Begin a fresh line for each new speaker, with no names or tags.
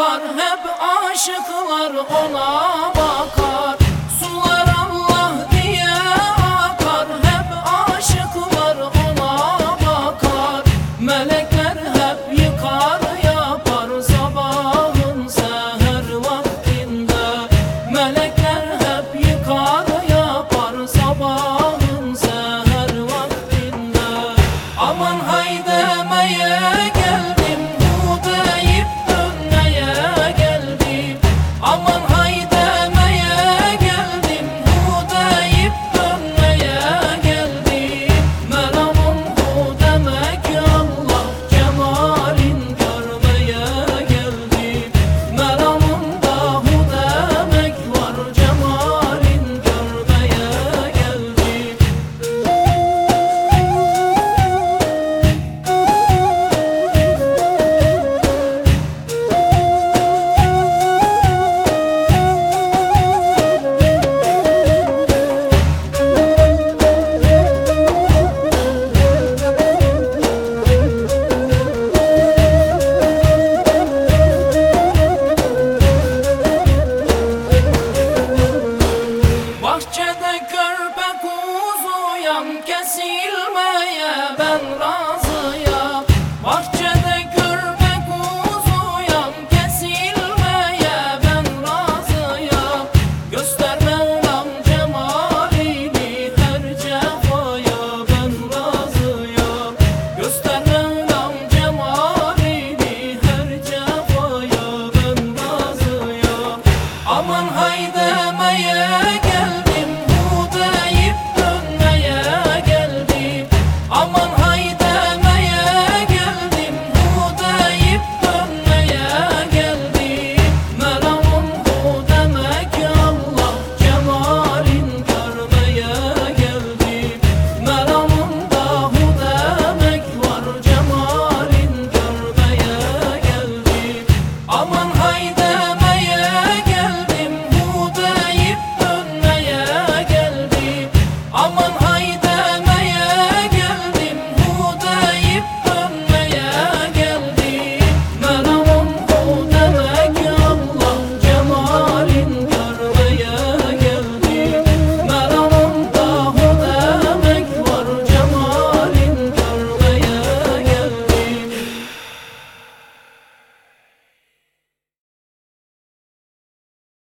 akar Hep aşıklar ona bakar.